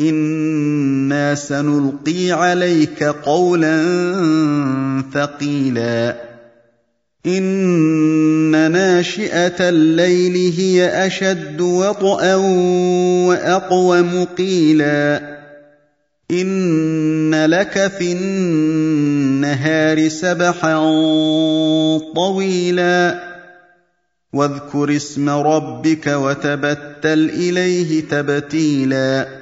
أنا سنلقي عليك قولا ثقيلا ان ناشئه الليل هي اشد وطئا واقوم قيلا ان لك في النهار سبحا طويلا واذكر اسم ربك وتبتل اليه تبتيلا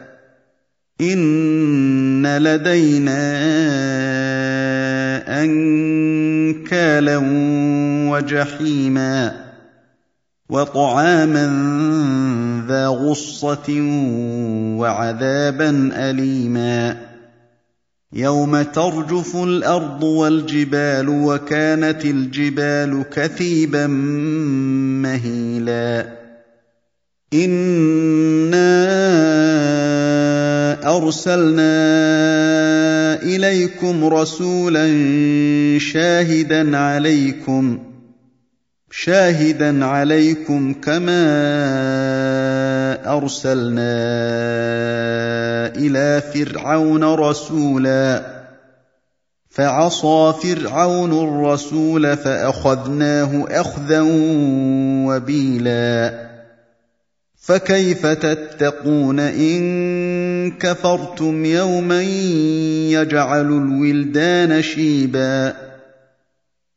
ان لدينا أنكالا وجحيما وطعاما ذا غصة وعذابا أليما يوم ترجف الأرض والجبال وكانت الجبال كثيبا مهيلا إِنَّا أرسلنا إليكم رسولا شاهدا عليكم شاهدا عليكم كما أرسلنا إلى فرعون رسولا. فعصى فرعون الرسول فأخذناه أخذا وبيلا. فكيف تتقون إن كفرتم يوما يجعل الولدان شيبا.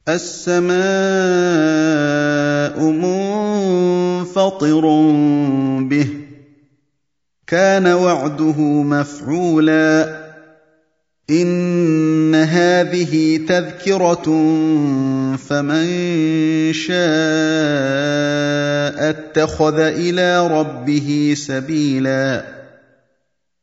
السماء منفطر به. كان وعده مفعولا. إن هذه تذكرة فمن شاء اتخذ إلى ربه سبيلا.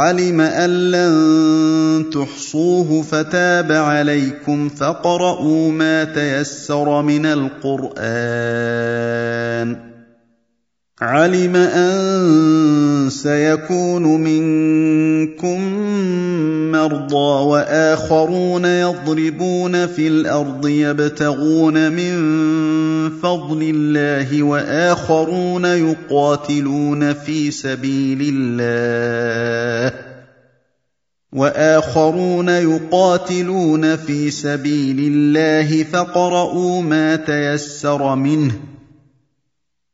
علم أن لن تحصوه فتاب عليكم فاقرؤوا ما تيسر من القرآن. علم أن سيكون منكم مرضى وآخرون يضربون في الأرض يبتغون من فضل الله وآخرون يقاتلون في سبيل الله وآخرون يقاتلون في سبيل الله فاقرؤوا ما تيسر منه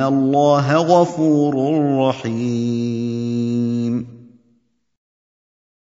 الله غفور رحيم